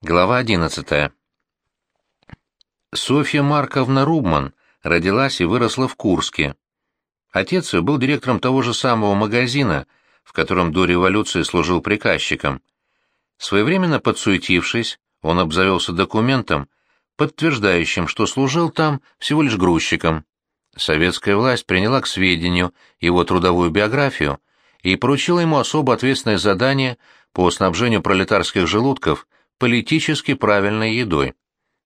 Глава 11. Софья Марковна Рубман родилась и выросла в Курске. Отец ее был директором того же самого магазина, в котором до революции служил приказчиком. Своевременно подсуетившись, он обзавелся документом, подтверждающим, что служил там всего лишь грузчиком. Советская власть приняла к сведению его трудовую биографию и поручила ему особо ответственное задание по снабжению пролетарских желудков – политически правильной едой.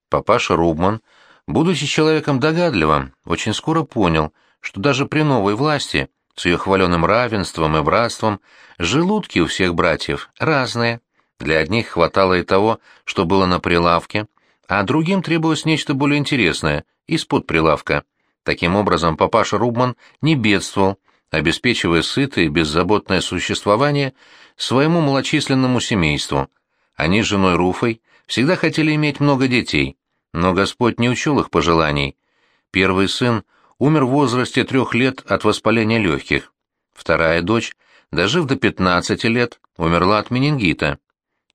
Папаша Рубман, будучи человеком догадливым, очень скоро понял, что даже при новой власти, с ее хваленым равенством и братством, желудки у всех братьев разные. Для одних хватало и того, что было на прилавке, а другим требовалось нечто более интересное, из-под прилавка. Таким образом, папаша Рубман не бедствовал, обеспечивая сытое и беззаботное существование своему малочисленному семейству – они с женой Руфой всегда хотели иметь много детей, но Господь не учел их пожеланий. Первый сын умер в возрасте трех лет от воспаления легких. Вторая дочь, дожив до 15 лет, умерла от менингита.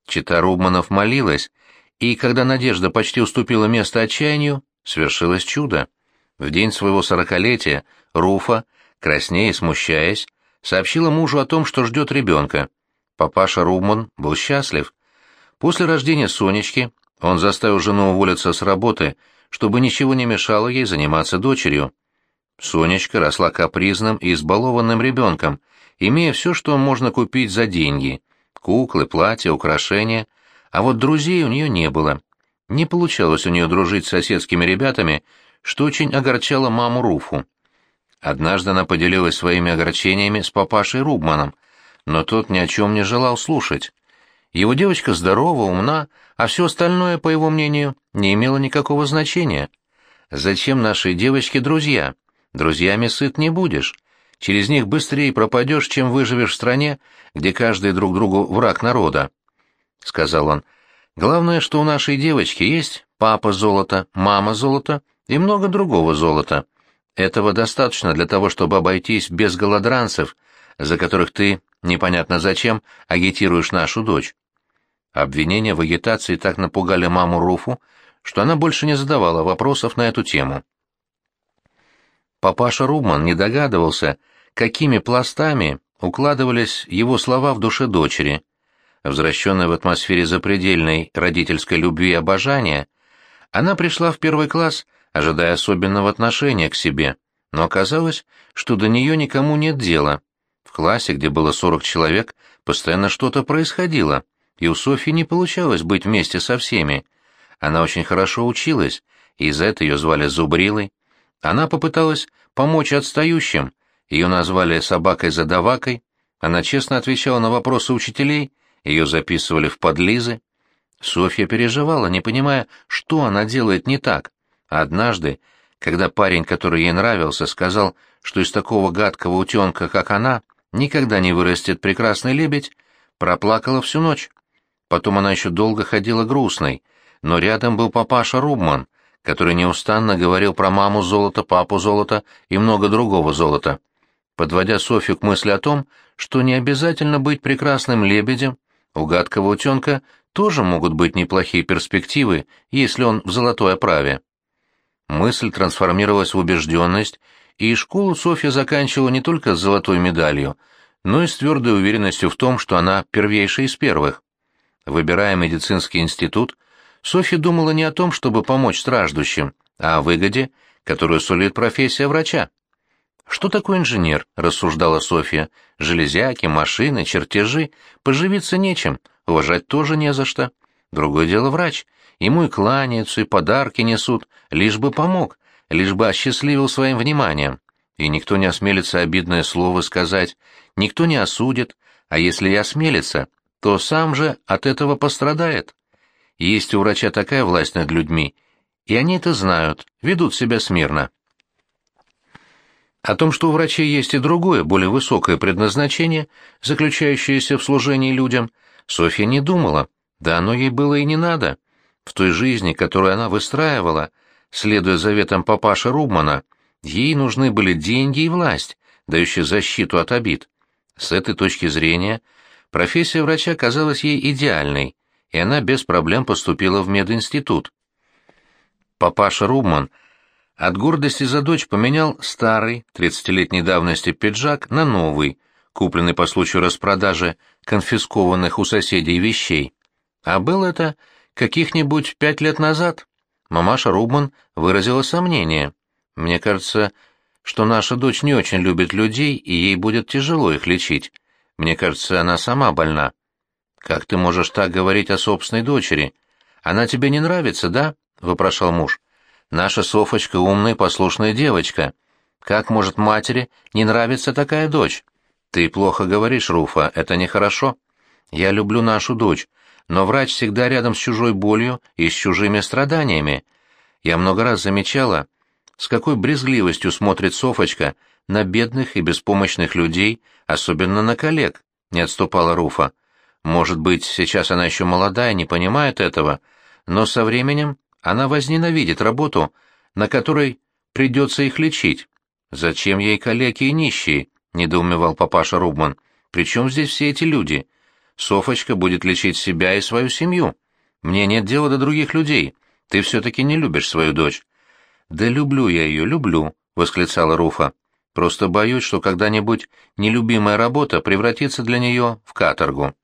Чита Рубманов молилась, и когда надежда почти уступила место отчаянию, свершилось чудо. В день своего сорокалетия Руфа, краснея и смущаясь, сообщила мужу о том, что ждет ребенка. Папаша Рубман был счастлив. После рождения Сонечки он заставил жену уволиться с работы, чтобы ничего не мешало ей заниматься дочерью. Сонечка росла капризным и избалованным ребенком, имея все, что можно купить за деньги — куклы, платья, украшения, а вот друзей у нее не было. Не получалось у нее дружить с соседскими ребятами, что очень огорчало маму Руфу. Однажды она поделилась своими огорчениями с папашей Рубманом, но тот ни о чем не желал слушать. Его девочка здорова, умна, а все остальное, по его мнению, не имело никакого значения. Зачем нашей девочке друзья? Друзьями сыт не будешь. Через них быстрее пропадешь, чем выживешь в стране, где каждый друг другу враг народа. — сказал он. — Главное, что у нашей девочки есть папа золото, мама золото и много другого золота. Этого достаточно для того, чтобы обойтись без голодранцев, за которых ты, непонятно зачем, агитируешь нашу дочь. Обвинения в агитации так напугали маму Руфу, что она больше не задавала вопросов на эту тему. Папаша Рубман не догадывался, какими пластами укладывались его слова в душе дочери. Возвращенная в атмосфере запредельной родительской любви и обожания, она пришла в первый класс, ожидая особенного отношения к себе, но оказалось, что до нее никому нет дела. Классе, где было 40 человек, постоянно что-то происходило — и у Софьи не получалось быть вместе со всеми. Она очень хорошо училась, и за это ее звали Зубрилой. Она попыталась помочь отстающим, ее назвали собакой-задавакой, она честно отвечала на вопросы учителей, ее записывали в подлизы. Софья переживала, не понимая, что она делает не так. Однажды, когда парень, который ей нравился, сказал, что из такого гадкого утенка, как она, никогда не вырастет прекрасный лебедь, проплакала всю ночь. Потом она еще долго ходила грустной, но рядом был папаша Рубман, который неустанно говорил про маму золота, папу золота и много другого золота, подводя Софью к мысли о том, что не обязательно быть прекрасным лебедем, у гадкого утенка тоже могут быть неплохие перспективы, если он в золотой оправе. Мысль трансформировалась в убежденность, и школу Софья заканчивала не только с золотой медалью, но и с твердой уверенностью в том, что она первейшая из первых. Выбирая медицинский институт, Софья думала не о том, чтобы помочь страждущим, а о выгоде, которую сулит профессия врача. «Что такое инженер?» — рассуждала Софья. «Железяки, машины, чертежи. Поживиться нечем, уважать тоже не за что. Другое дело врач. Ему и кланяются, и подарки несут, лишь бы помог, лишь бы осчастливил своим вниманием. И никто не осмелится обидное слово сказать, никто не осудит, а если и осмелится, то сам же от этого пострадает. Есть у врача такая власть над людьми, и они это знают, ведут себя смирно. О том, что у врачей есть и другое, более высокое предназначение, заключающееся в служении людям, Софья не думала, да оно ей было и не надо. В той жизни, которую она выстраивала, следуя заветам папаши Рубмана, ей нужны были деньги и власть, дающие защиту от обид. С этой точки зрения – Профессия врача казалась ей идеальной, и она без проблем поступила в мединститут. Папаша Рубман от гордости за дочь поменял старый, тридцатилетней давности пиджак на новый, купленный по случаю распродажи конфискованных у соседей вещей. А было это каких-нибудь пять лет назад. Мамаша Рубман выразила сомнение. Мне кажется, что наша дочь не очень любит людей, и ей будет тяжело их лечить. Мне кажется, она сама больна. Как ты можешь так говорить о собственной дочери? Она тебе не нравится, да? вопрошал муж. Наша Софочка умная и послушная девочка. Как может матери не нравиться такая дочь? Ты плохо говоришь, Руфа, это нехорошо. Я люблю нашу дочь, но врач всегда рядом с чужой болью и с чужими страданиями. Я много раз замечала, с какой брезгливостью смотрит Софочка на бедных и беспомощных людей, особенно на коллег, не отступала Руфа. Может быть, сейчас она еще молодая, не понимает этого, но со временем она возненавидит работу, на которой придется их лечить. Зачем ей калеки и нищие? недоумевал папаша Рубман. Причем здесь все эти люди? Софочка будет лечить себя и свою семью. Мне нет дела до других людей. Ты все-таки не любишь свою дочь. Да люблю я ее, люблю, восклицала Руфа. Просто боюсь, что когда-нибудь нелюбимая работа превратится для нее в каторгу.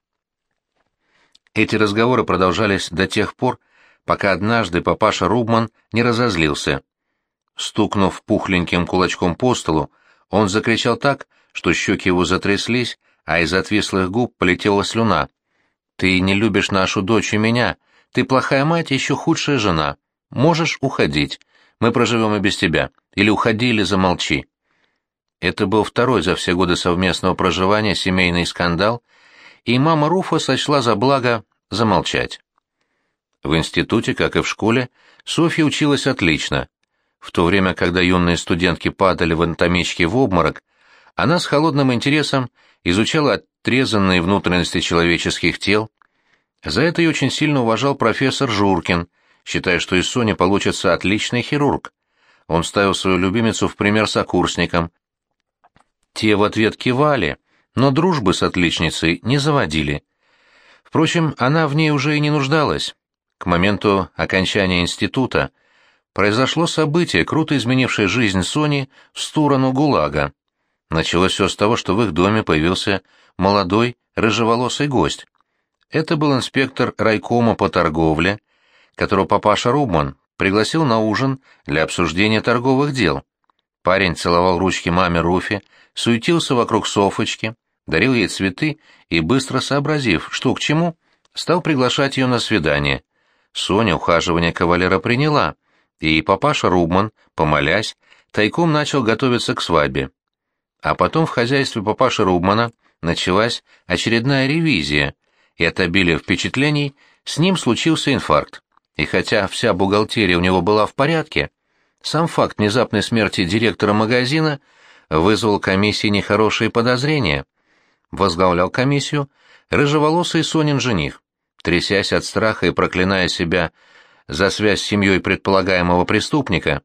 Эти разговоры продолжались до тех пор, пока однажды папаша Рубман не разозлился. Стукнув пухленьким кулачком по столу, он закричал так, что щеки его затряслись, а из отвислых губ полетела слюна. «Ты не любишь нашу дочь и меня. Ты плохая мать еще худшая жена. Можешь уходить. Мы проживем и без тебя. Или уходи, или замолчи». Это был второй за все годы совместного проживания семейный скандал, и мама Руфа сочла за благо замолчать. В институте, как и в школе, Софья училась отлично. В то время, когда юные студентки падали в анатомичке в обморок, она с холодным интересом изучала отрезанные внутренности человеческих тел. За это и очень сильно уважал профессор Журкин, считая, что из Сони получится отличный хирург. Он ставил свою любимицу в пример сокурсникам, те в ответ кивали, но дружбы с отличницей не заводили. Впрочем, она в ней уже и не нуждалась. К моменту окончания института произошло событие, круто изменившее жизнь Сони в сторону ГУЛАГа. Началось все с того, что в их доме появился молодой, рыжеволосый гость. Это был инспектор райкома по торговле, которого папаша Рубман пригласил на ужин для обсуждения торговых дел. Парень целовал ручки маме Руфи, суетился вокруг Софочки, дарил ей цветы и, быстро сообразив, что к чему, стал приглашать ее на свидание. Соня ухаживание кавалера приняла, и папаша Рубман, помолясь, тайком начал готовиться к свадьбе. А потом в хозяйстве папаши Рубмана началась очередная ревизия, и от обилия впечатлений с ним случился инфаркт. И хотя вся бухгалтерия у него была в порядке, сам факт внезапной смерти директора магазина вызвал комиссии нехорошие подозрения. Возглавлял комиссию рыжеволосый Сонин жених. Трясясь от страха и проклиная себя за связь с семьей предполагаемого преступника,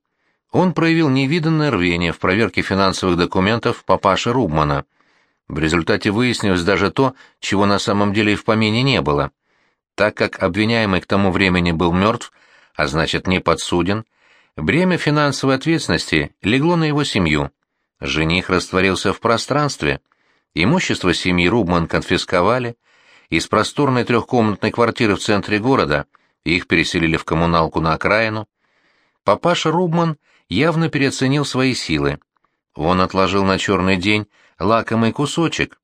он проявил невиданное рвение в проверке финансовых документов папаши Рубмана. В результате выяснилось даже то, чего на самом деле и в помине не было. Так как обвиняемый к тому времени был мертв, а значит не подсуден, Бремя финансовой ответственности легло на его семью. Жених растворился в пространстве. Имущество семьи Рубман конфисковали. Из просторной трехкомнатной квартиры в центре города их переселили в коммуналку на окраину. Папаша Рубман явно переоценил свои силы. Он отложил на черный день лакомый кусочек,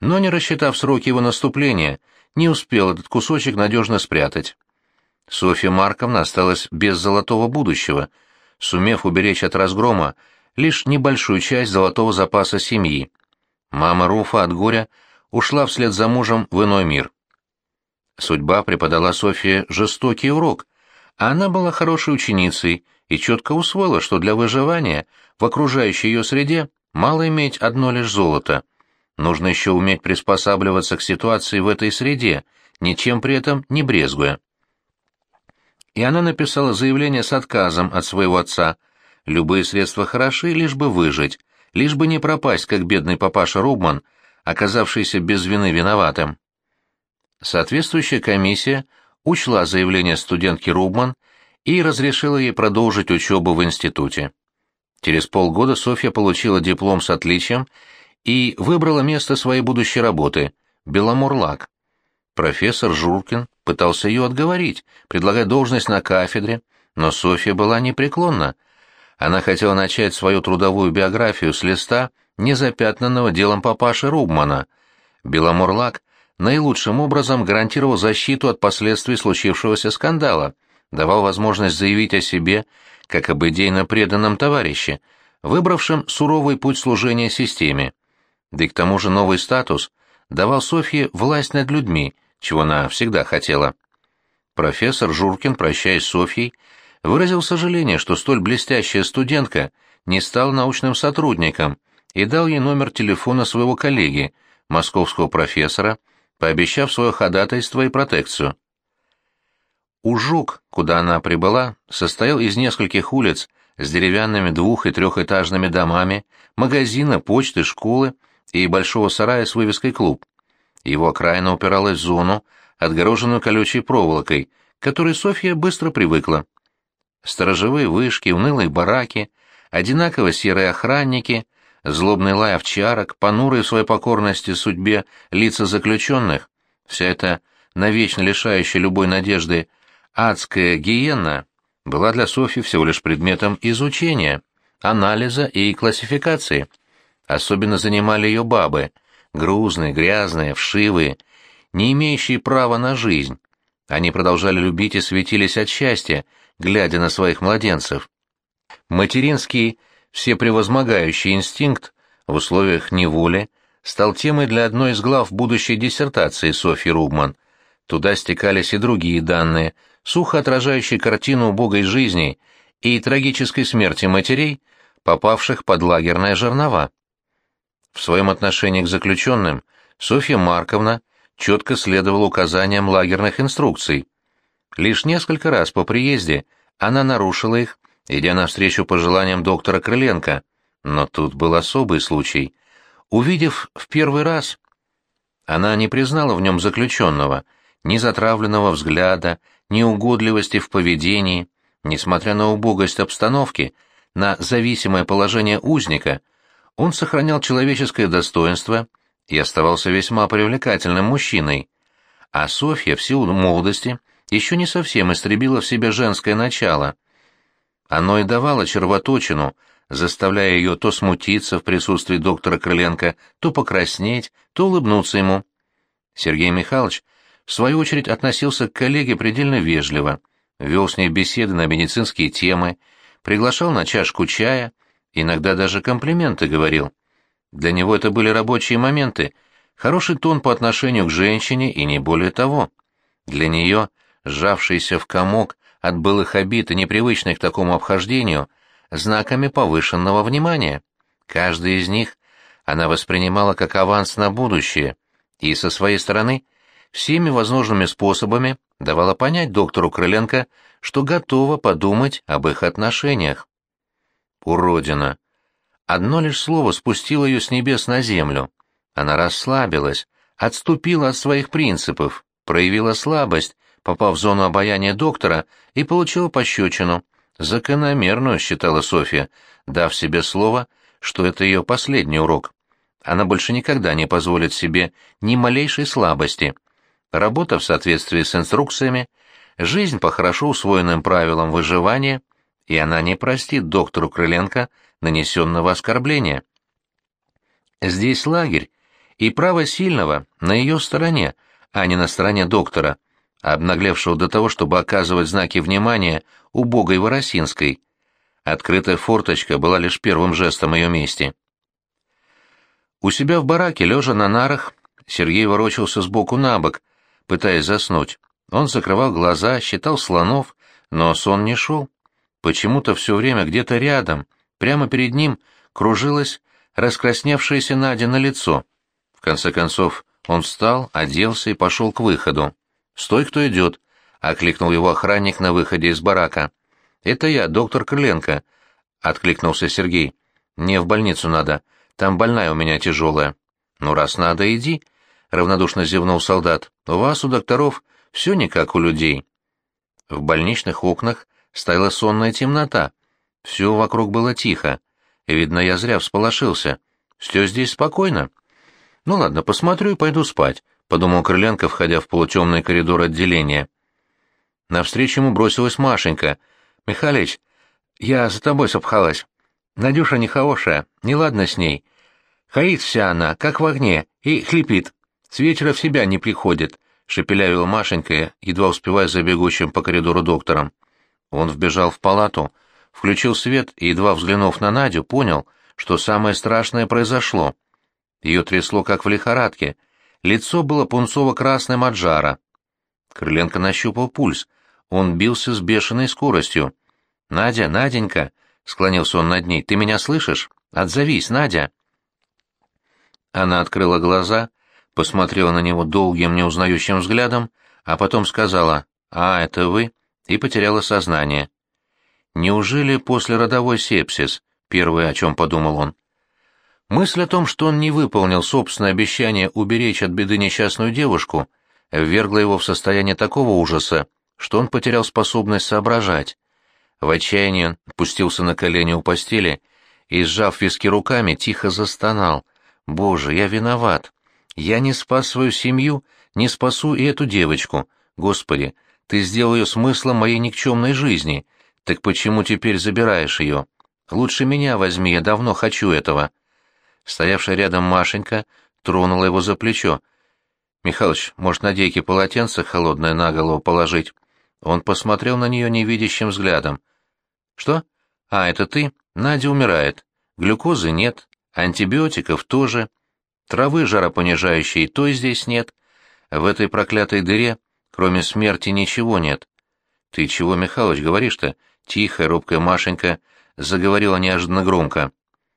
но, не рассчитав сроки его наступления, не успел этот кусочек надежно спрятать. Софья Марковна осталась без золотого будущего, сумев уберечь от разгрома лишь небольшую часть золотого запаса семьи. Мама Руфа от горя ушла вслед за мужем в иной мир. Судьба преподала Софье жестокий урок, а она была хорошей ученицей и четко усвоила, что для выживания в окружающей ее среде мало иметь одно лишь золото. Нужно еще уметь приспосабливаться к ситуации в этой среде, ничем при этом не брезгуя и она написала заявление с отказом от своего отца. Любые средства хороши, лишь бы выжить, лишь бы не пропасть, как бедный папаша Рубман, оказавшийся без вины виноватым. Соответствующая комиссия учла заявление студентки Рубман и разрешила ей продолжить учебу в институте. Через полгода Софья получила диплом с отличием и выбрала место своей будущей работы – Беломорлак. Профессор Журкин пытался ее отговорить, предлагая должность на кафедре, но Софья была непреклонна. Она хотела начать свою трудовую биографию с листа, незапятнанного делом папаши Рубмана. Беломорлак наилучшим образом гарантировал защиту от последствий случившегося скандала, давал возможность заявить о себе как об идейно преданном товарище, выбравшем суровый путь служения системе. Да и к тому же новый статус давал Софье власть над людьми, чего она всегда хотела. Профессор Журкин, прощаясь с Софьей, выразил сожаление, что столь блестящая студентка не стала научным сотрудником и дал ей номер телефона своего коллеги, московского профессора, пообещав свое ходатайство и протекцию. Ужук, куда она прибыла, состоял из нескольких улиц с деревянными двух- и трехэтажными домами, магазина, почты, школы и большого сарая с вывеской «Клуб». Его окраина упиралась в зону, отгороженную колючей проволокой, к которой Софья быстро привыкла. Сторожевые вышки, унылые бараки, одинаково серые охранники, злобный лай овчарок, понурые в своей покорности судьбе лица заключенных — вся эта навечно лишающая любой надежды адская гиена была для Софьи всего лишь предметом изучения, анализа и классификации. Особенно занимали ее бабы, грузные, грязные, вшивые, не имеющие права на жизнь. Они продолжали любить и светились от счастья, глядя на своих младенцев. Материнский, всепревозмогающий инстинкт в условиях неволи стал темой для одной из глав будущей диссертации Софьи Рубман. Туда стекались и другие данные, сухо отражающие картину убогой жизни и трагической смерти матерей, попавших под лагерное жернова. В своем отношении к заключенным Софья Марковна четко следовала указаниям лагерных инструкций. Лишь несколько раз по приезде она нарушила их, идя навстречу пожеланиям доктора Крыленко, но тут был особый случай. Увидев в первый раз, она не признала в нем заключенного, ни затравленного взгляда, ни угодливости в поведении, несмотря на убогость обстановки, на зависимое положение узника, он сохранял человеческое достоинство и оставался весьма привлекательным мужчиной. А Софья в силу молодости еще не совсем истребила в себе женское начало. Оно и давало червоточину, заставляя ее то смутиться в присутствии доктора Крыленко, то покраснеть, то улыбнуться ему. Сергей Михайлович, в свою очередь, относился к коллеге предельно вежливо, вел с ней беседы на медицинские темы, приглашал на чашку чая, иногда даже комплименты говорил. Для него это были рабочие моменты, хороший тон по отношению к женщине и не более того. Для нее, сжавшийся в комок от былых обид и непривычной к такому обхождению, знаками повышенного внимания. Каждый из них она воспринимала как аванс на будущее и, со своей стороны, всеми возможными способами давала понять доктору Крыленко, что готова подумать об их отношениях. Уродина! Одно лишь слово спустило ее с небес на землю. Она расслабилась, отступила от своих принципов, проявила слабость, попав в зону обаяния доктора и получила пощечину. Закономерную, считала Софья, дав себе слово, что это ее последний урок. Она больше никогда не позволит себе ни малейшей слабости. Работа в соответствии с инструкциями, жизнь по хорошо усвоенным правилам выживания, и она не простит доктору Крыленко нанесенного оскорбления. Здесь лагерь, и право сильного на ее стороне, а не на стороне доктора, обнаглевшего до того, чтобы оказывать знаки внимания убогой Воросинской. Открытая форточка была лишь первым жестом ее мести. У себя в бараке, лежа на нарах, Сергей ворочался сбоку на бок, пытаясь заснуть. Он закрывал глаза, считал слонов, но сон не шел. Почему-то все время где-то рядом, прямо перед ним, кружилось раскрасневшееся Надя на лицо. В конце концов, он встал, оделся и пошел к выходу. «Стой, кто идет!» — окликнул его охранник на выходе из барака. «Это я, доктор Крыленко», — откликнулся Сергей. «Мне в больницу надо. Там больная у меня тяжелая». «Ну, раз надо, иди», — равнодушно зевнул солдат. «У вас, у докторов, Все не как у людей. В больничных окнах стояла сонная темнота. Все вокруг было тихо. Видно, я зря всполошился. Все здесь спокойно. Ну ладно, посмотрю и пойду спать, — подумал Крыленко, входя в полутемный коридор отделения. Навстречу ему бросилась Машенька. «Михалыч, я за тобой сопхалась. Надюша нехорошая, неладно с ней. Хаит вся она, как в огне, и хлипит. С вечера в себя не приходит шепелявила Машенька, едва успевая за бегущим по коридору доктором. Он вбежал в палату, включил свет и, едва взглянув на Надю, понял, что самое страшное произошло. Ее трясло, как в лихорадке. Лицо было пунцово-красным от жара. Крыленко нащупал пульс. Он бился с бешеной скоростью. «Надя, Наденька!» — склонился он над ней. «Ты меня слышишь? Отзовись, Надя!» Она открыла глаза посмотрела на него долгим неузнающим взглядом, а потом сказала «А, это вы?» и потеряла сознание. Неужели после родовой сепсис? Первое, о чем подумал он. Мысль о том, что он не выполнил собственное обещание уберечь от беды несчастную девушку, ввергла его в состояние такого ужаса, что он потерял способность соображать. В отчаянии он пустился на колени у постели и, сжав виски руками, тихо застонал. «Боже, я виноват! Я не спас свою семью, не спасу и эту девочку. Господи, ты сделал ее смыслом моей никчемной жизни. Так почему теперь забираешь ее? Лучше меня возьми, я давно хочу этого. Стоявшая рядом Машенька тронула его за плечо. «Михалыч, может, на дейке полотенце холодное на голову положить?» Он посмотрел на нее невидящим взглядом. «Что? А, это ты? Надя умирает. Глюкозы нет, антибиотиков тоже. Травы жаропонижающей той здесь нет. В этой проклятой дыре, кроме смерти, ничего нет. Ты чего, Михалыч, говоришь-то? Тихая, робкая Машенька заговорила неожиданно громко.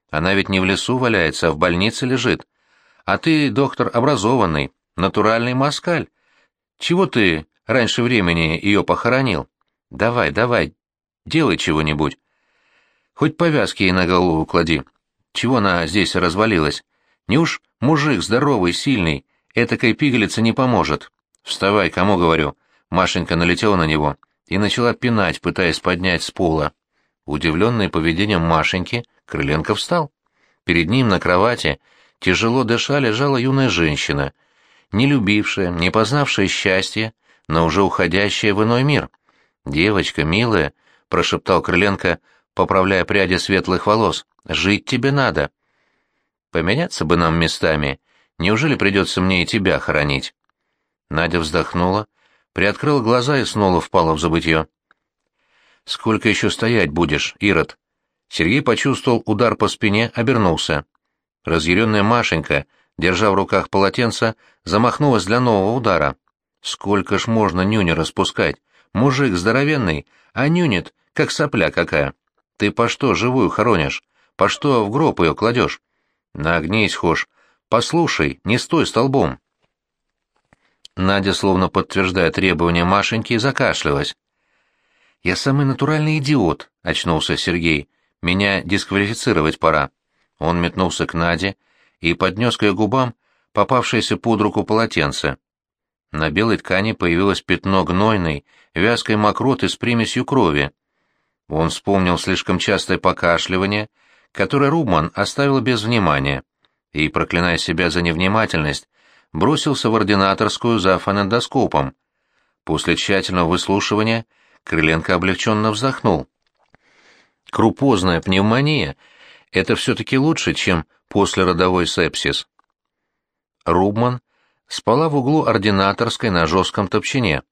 Она ведь не в лесу валяется, а в больнице лежит. А ты, доктор, образованный, натуральный москаль. Чего ты раньше времени ее похоронил? Давай, давай, делай чего-нибудь. Хоть повязки ей на голову клади. Чего она здесь развалилась? Неуж мужик здоровый, сильный, этакой пигалице не поможет. Вставай, кому говорю. Машенька налетела на него и начала пинать, пытаясь поднять с пола. Удивленный поведением Машеньки, Крыленко встал. Перед ним на кровати, тяжело дыша, лежала юная женщина, не любившая, не познавшая счастья, но уже уходящая в иной мир. «Девочка, милая», — прошептал Крыленко, поправляя пряди светлых волос, — «жить тебе надо». Поменяться бы нам местами. Неужели придется мне и тебя хоронить?» Надя вздохнула, приоткрыла глаза и снова впала в забытье. «Сколько еще стоять будешь, Ирод?» Сергей почувствовал удар по спине, обернулся. Разъяренная Машенька, держа в руках полотенце, замахнулась для нового удара. «Сколько ж можно нюни распускать? Мужик здоровенный, а нюнит, как сопля какая. Ты по что живую хоронишь? По что в гроб ее кладешь? Нагнись, хошь. Послушай, не стой столбом. Надя, словно подтверждая требования Машеньки, закашлялась. «Я самый натуральный идиот», — очнулся Сергей. «Меня дисквалифицировать пора». Он метнулся к Наде и поднес к ее губам попавшееся под руку полотенце. На белой ткани появилось пятно гнойной, вязкой мокроты с примесью крови. Он вспомнил слишком частое покашливание — который Рубман оставил без внимания, и, проклиная себя за невнимательность, бросился в ординаторскую за фонендоскопом. После тщательного выслушивания Крыленко облегченно вздохнул. Крупозная пневмония — это все-таки лучше, чем послеродовой сепсис. Рубман спала в углу ординаторской на жестком топчине.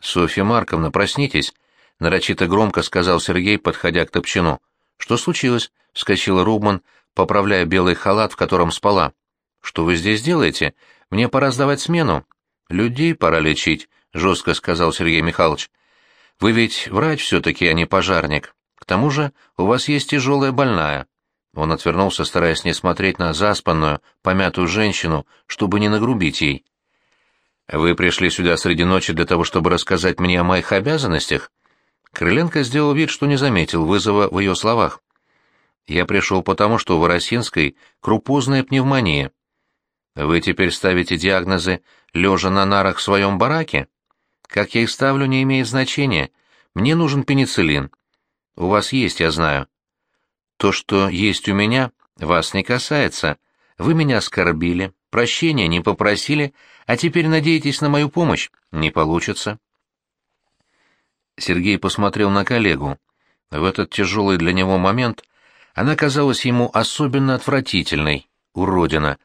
«Софья Марковна, проснитесь», — нарочито громко сказал Сергей, подходя к топчину. «Что случилось?» — вскочила Рубман, поправляя белый халат, в котором спала. «Что вы здесь делаете? Мне пора сдавать смену». «Людей пора лечить», — жестко сказал Сергей Михайлович. «Вы ведь врач все-таки, а не пожарник. К тому же у вас есть тяжелая больная». Он отвернулся, стараясь не смотреть на заспанную, помятую женщину, чтобы не нагрубить ей. «Вы пришли сюда среди ночи для того, чтобы рассказать мне о моих обязанностях?» Крыленко сделал вид, что не заметил вызова в ее словах. «Я пришел потому, что у Воросинской крупозная пневмония. Вы теперь ставите диагнозы, лежа на нарах в своем бараке?» Как я их ставлю, не имеет значения. Мне нужен пенициллин. У вас есть, я знаю. То, что есть у меня, вас не касается. Вы меня оскорбили, прощения не попросили, а теперь надеетесь на мою помощь. Не получится. Сергей посмотрел на коллегу. В этот тяжелый для него момент она казалась ему особенно отвратительной, уродина.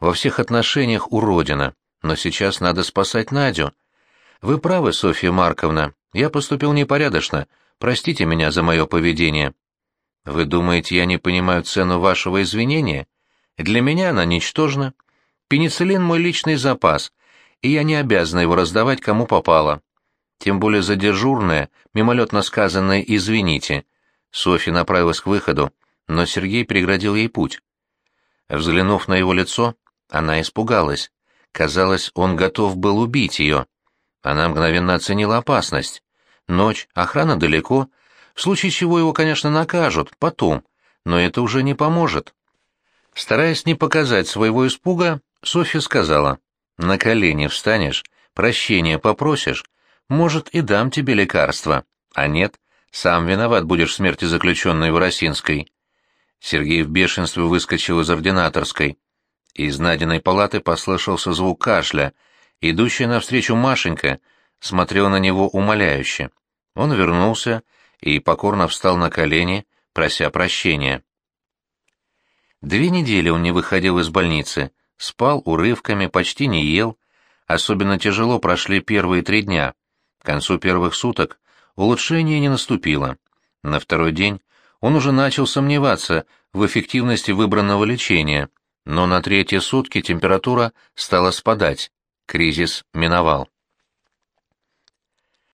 Во всех отношениях уродина. Но сейчас надо спасать Надю. Вы правы, Софья Марковна, я поступил непорядочно. Простите меня за мое поведение. Вы думаете, я не понимаю цену вашего извинения? Для меня она ничтожна. Пенициллин мой личный запас, и я не обязана его раздавать кому попало. Тем более за дежурное, мимолетно сказанное «извините». Софья направилась к выходу, но Сергей преградил ей путь. Взглянув на его лицо, она испугалась. Казалось, он готов был убить ее. Она мгновенно оценила опасность. Ночь, охрана далеко, в случае чего его, конечно, накажут, потом, но это уже не поможет. Стараясь не показать своего испуга, Софья сказала, «На колени встанешь, прощения попросишь, может, и дам тебе лекарство, а нет, сам виноват будешь в смерти заключенной в Росинской». Сергей в бешенстве выскочил из ординаторской. Из Надиной палаты послышался звук кашля. Идущая навстречу Машенька смотрела на него умоляюще. Он вернулся и покорно встал на колени, прося прощения. Две недели он не выходил из больницы, спал урывками, почти не ел. Особенно тяжело прошли первые три дня. К концу первых суток улучшение не наступило. На второй день он уже начал сомневаться в эффективности выбранного лечения, но на третьи сутки температура стала спадать, кризис миновал.